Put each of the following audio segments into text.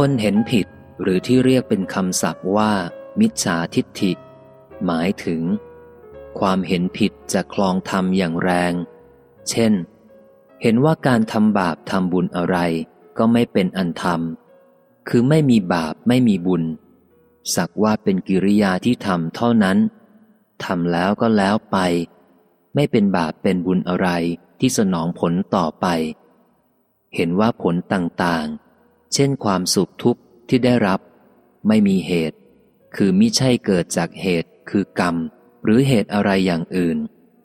คนเห็นผิดหรือที่เรียกเป็นคำศัพท์ว่า มิจฉาทิฏฐิ หมายถึง ความเห็นผิดจะคลองธรรมอย่างแรง เช่น เห็นว่าการทำบาปทำบุญอะไรก็ไม่เป็นอันธรรม คือไม่มีบาปไม่มีบุญ สักว่าเป็นกิริยาที่ทำเท่านั้นทำแล้วก็แล้วไป ไม่เป็นบาปเป็นบุญอะไรที่สนองผลต่อไป เห็นว่าผลต่างๆ เช่นความสุขทุกข์ที่ได้รับ ไม่มีเหตุ คือมิใช่เกิดจากเหตุ คือกรรม หรือเหตุอะไรอย่างอื่น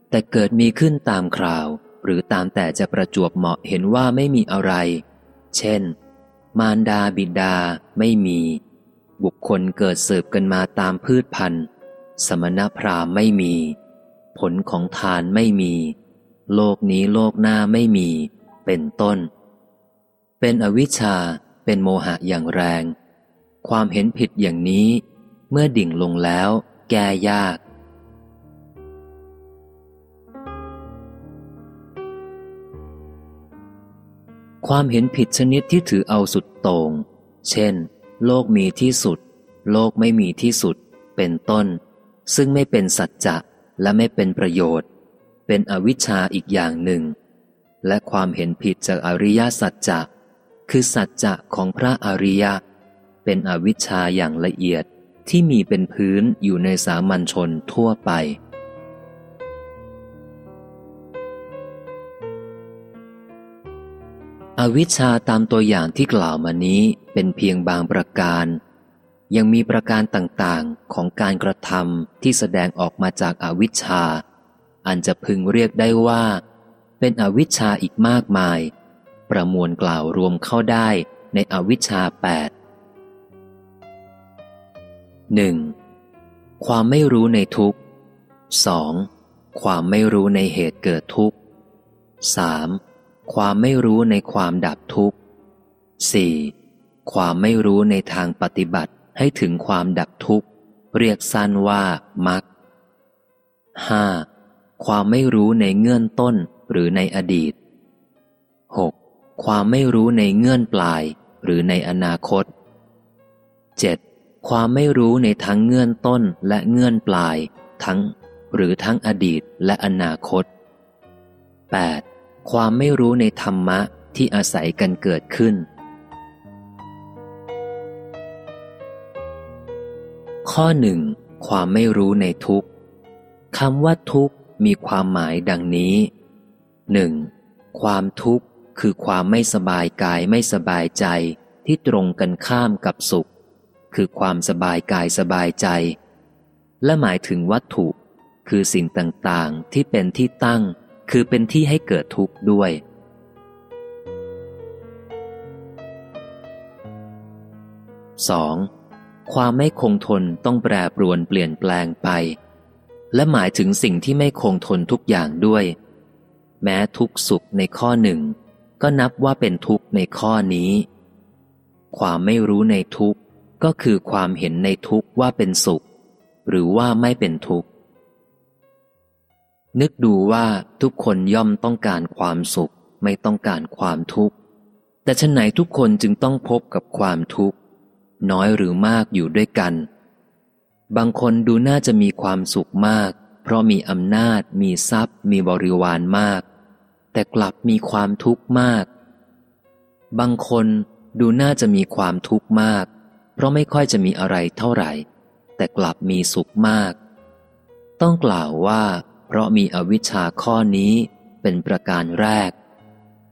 แต่เกิดมีขึ้นตามคราว หรือตามแต่จะประจวบเหมาะเห็นว่าไม่มีอะไร เช่น มารดาบิดาไม่มี บุคคลเกิดสืบกันมาตามพืชพันธุ์ สมณพราหมณ์ไม่มี ผลของทานไม่มี โลกนี้โลกหน้าไม่มี เป็นต้น เป็นอวิชชา เป็นโมหะอย่างแรง ความเห็นผิดอย่างนี้ เมื่อดิ่งลงแล้ว แก้ยาก ความเห็นผิดชนิดที่ถือเอาสุดโต่งเช่น โลกมีที่สุด โลกไม่มีที่สุด เป็นต้น ซึ่งไม่เป็นสัจจะและไม่เป็นประโยชน์ เป็นอวิชชาอีกอย่างหนึ่ง และความเห็นผิดจากอริยสัจจะ คือสัจจะของพระอริยะ เป็นอวิชชาอย่างละเอียดที่มีเป็นพื้นอยู่ในสามัญชนทั่วไป อวิชชาตามตัวอย่างที่กล่าวมานี้เป็นเพียงบางประการ ยังมีประการต่างๆของการกระทำที่แสดงออกมาจากอาวิชชา อันจะพึงเรียกได้ว่า เป็นอวิชชาอีกมากมาย ประมวลกล่าวรวมเข้าได้ในอวิชชาแปดหนึ่งความไม่รู้ในทุกข์สองความไม่รู้ในเหตุเกิดทุกข์สามความไม่รู้ในความดับทุกข์สี่ความไม่รู้ในทางปฏิบัติให้ถึงความดับทุกข์ เรียกสั้นว่ามักห้าความไม่รู้ในเงื่อนต้นหรือในอดีตหก ความไม่รู้ในเงื่อนปลายหรือในอนาคตเจ็ดความไม่รู้ในทั้งเงื่อนต้นและเงื่อนปลาย ทั้ง หรือทั้งอดีตและอนาคต 8. ความไม่รู้ในธรรมะที่อาศัยกันเกิดขึ้น ข้อหนึ่งความไม่รู้ในทุกคำว่าทุกมีความหมายดังนี้หนึ่งความทุกข์ คือความไม่สบายกายไม่สบายใจที่ตรงกันข้ามกับสุข คือความสบายกายสบายใจ และหมายถึงวัตถุ คือสิ่งต่างๆ ที่เป็นที่ตั้ง คือเป็นที่ให้เกิดทุกข์ด้วย 2. ความไม่คงทนต้องแปรปรวนเปลี่ยนแปลงไป และหมายถึงสิ่งที่ไม่คงทนทุกอย่างด้วย แม้ทุกสุขในข้อหนึ่ง ก็นับว่าเป็นทุกข์ในข้อนี้ ความไม่รู้ในทุกข์ก็คือความเห็นในทุกข์ว่าเป็นสุข หรือว่าไม่เป็นทุกข์ นึกดูว่าทุกคนย่อมต้องการความสุข ไม่ต้องการความทุกข์ แต่ฉะไหนทุกคนจึงต้องพบกับความทุกข์ น้อยหรือมากอยู่ด้วยกัน บางคนดูน่าจะมีความสุขมาก เพราะมีอำนาจ มีทรัพย์ มีบริวารมาก แต่กลับมีความทุกข์มาก บางคนดูน่าจะมีความทุกข์มาก เพราะไม่ค่อยจะมีอะไรเท่าไหร่ แต่กลับมีสุขมาก ต้องกล่าวว่า เพราะมีอวิชชาข้อนี้เป็นประการแรก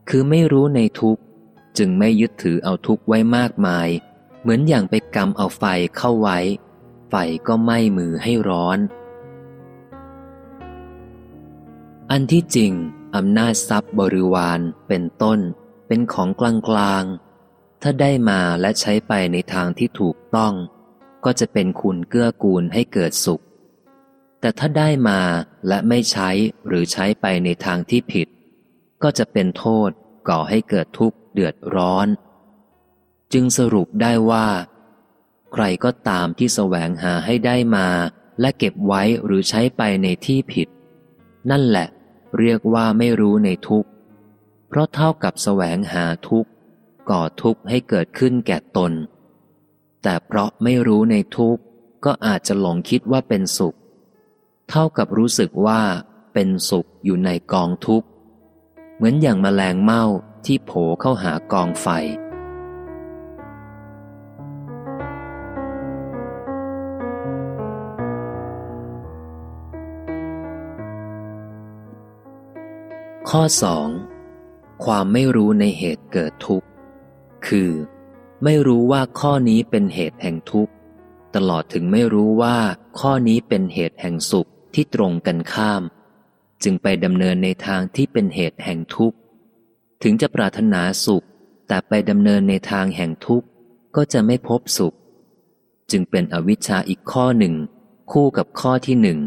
คือไม่รู้ในทุกข์ จึงไม่ยึดถือเอาทุกข์ไว้มากมาย เหมือนอย่างไปกำเอาไฟเข้าไว้ ไฟก็ไหม้มือให้ร้อน อันที่จริง อำนาจทรัพย์บริวารเป็นต้น เป็นของกลางกลางถ้าได้มาและใช้ไปในทางที่ถูกต้อง ก็จะเป็นคุณเกื้อกูลให้เกิดสุข แต่ถ้าได้มาและไม่ใช้หรือใช้ไปในทางที่ผิด ก็จะเป็นโทษก่อให้เกิดทุกข์เดือดร้อน จึงสรุปได้ว่า ใครก็ตามที่แสวงหาให้ได้มาและเก็บไว้หรือใช้ไปในที่ผิด นั่นแหละ เรียกว่าไม่รู้ในทุกข์ เพราะเท่ากับแสวงหาทุกข์ ก่อทุกข์ให้เกิดขึ้นแก่ตน แต่เพราะไม่รู้ในทุกข์ ก็อาจจะหลงคิดว่าเป็นสุข เท่ากับรู้สึกว่าเป็นสุขอยู่ในกองทุกข์ เหมือนอย่างแมลงเม่าที่โผเข้าหากองไฟ ข้อ 2. ความไม่รู้ในเหตุเกิดทุกข์ คือ ไม่รู้ว่าข้อนี้เป็นเหตุแห่งทุกข์ ตลอดถึงไม่รู้ว่าข้อนี้เป็นเหตุแห่งสุขที่ตรงกันข้าม จึงไปดำเนินในทางที่เป็นเหตุแห่งทุกข์ ถึงจะปรารถนาสุข แต่ไปดำเนินในทางแห่งทุกข์ ก็จะไม่พบสุข จึงเป็นอวิชชาอีกข้อหนึ่ง คู่กับข้อที่หนึ่ง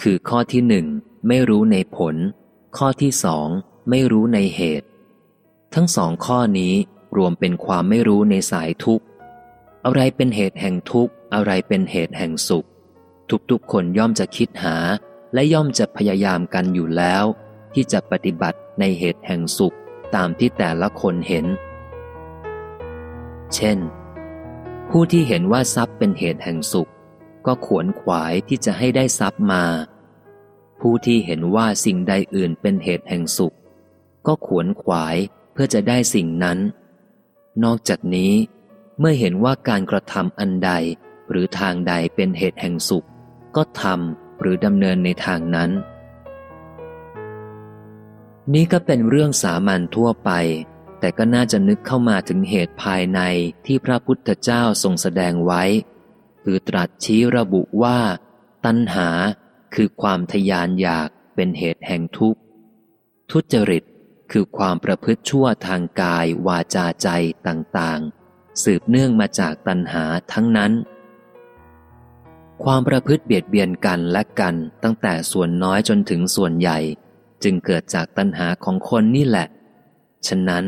คือข้อที่หนึ่งไม่รู้ในผล ข้อที่สองไม่รู้ในเหตุ ทั้งสองข้อนี้รวมเป็นความไม่รู้ในสายทุกข์ อะไรเป็นเหตุแห่งทุกข์ อะไรเป็นเหตุแห่งสุข ทุกๆคนย่อมจะคิดหา และย่อมจะพยายามกันอยู่แล้ว ที่จะปฏิบัติในเหตุแห่งสุขตามที่แต่ละคนเห็น เช่น ผู้ที่เห็นว่าทรัพย์เป็นเหตุแห่งสุข ก็ขวนขวายที่จะให้ได้ทรัพย์มา ผู้ที่เห็นว่าสิ่งใดอื่นเป็นเหตุแห่งสุข ก็ขวนขวายเพื่อจะได้สิ่งนั้น นอกจากนี้ เมื่อเห็นว่าการกระทำอันใดหรือทางใดเป็นเหตุแห่งสุข ก็ทำหรือดำเนินในทางนั้น นี้ก็เป็นเรื่องสามัญทั่วไป แต่ก็น่าจะนึกเข้ามาถึงเหตุภายในที่พระพุทธเจ้าทรงแสดงไว้ คือตรัสชี้ระบุว่า ตัณหา คือความทยานอยากเป็นเหตุแห่งทุกข์ ทุจริตคือความประพฤติชั่วทางกายวาจาใจต่างๆ สืบเนื่องมาจากตัณหาทั้งนั้น ความประพฤติเบียดเบียนกันและกันตั้งแต่ส่วนน้อยจนถึงส่วนใหญ่ จึงเกิดจากตัณหาของคนนี่แหละ ฉะนั้น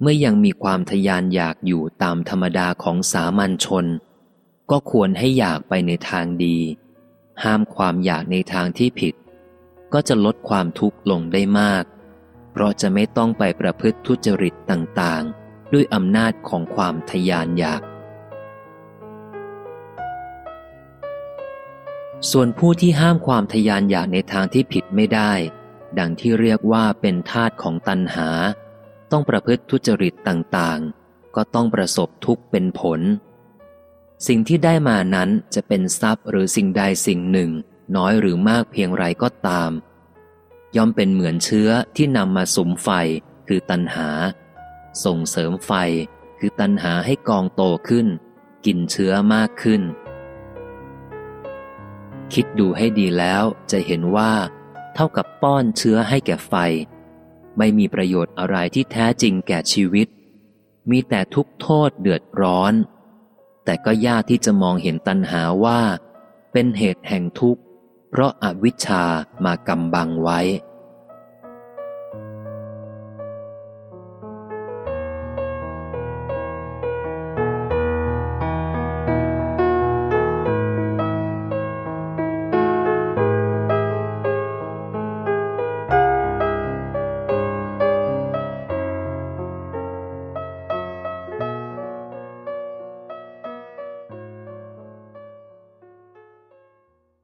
เมื่อยังมีความทยานอยากอยู่ตามธรรมดาของสามัญชน ก็ควรให้อยากไปในทางดี ห้ามความอยากในทางที่ผิด ก็จะลดความทุกข์ลงได้มาก เพราะจะไม่ต้องไปประพฤติทุจริตต่างๆ ด้วยอำนาจของความทยานอยาก ส่วนผู้ที่ห้ามความทยานอยากในทางที่ผิดไม่ได้ ดังที่เรียกว่าเป็นทาตของตัณหา ต้องประพฤติทุจริตต่างๆ ก็ต้องประสบทุกข์เป็นผล สิ่งที่ได้มานั้นจะเป็นทรัพย์หรือสิ่งใดสิ่งหนึ่ง น้อยหรือมากเพียงไรก็ตาม ย่อมเป็นเหมือนเชื้อที่นำมาสุมไฟคือตัณหา ส่งเสริมไฟคือตัณหาให้กองโตขึ้น กินเชื้อมากขึ้น คิดดูให้ดีแล้วจะเห็นว่า เท่ากับป้อนเชื้อให้แก่ไฟ ไม่มีประโยชน์อะไรที่แท้จริงแก่ชีวิต มีแต่ทุกโทษเดือดร้อน แต่ก็ยากที่จะมองเห็นตัณหาว่า เป็นเหตุแห่งทุกข์ เพราะอาวิชชามากำบังไว้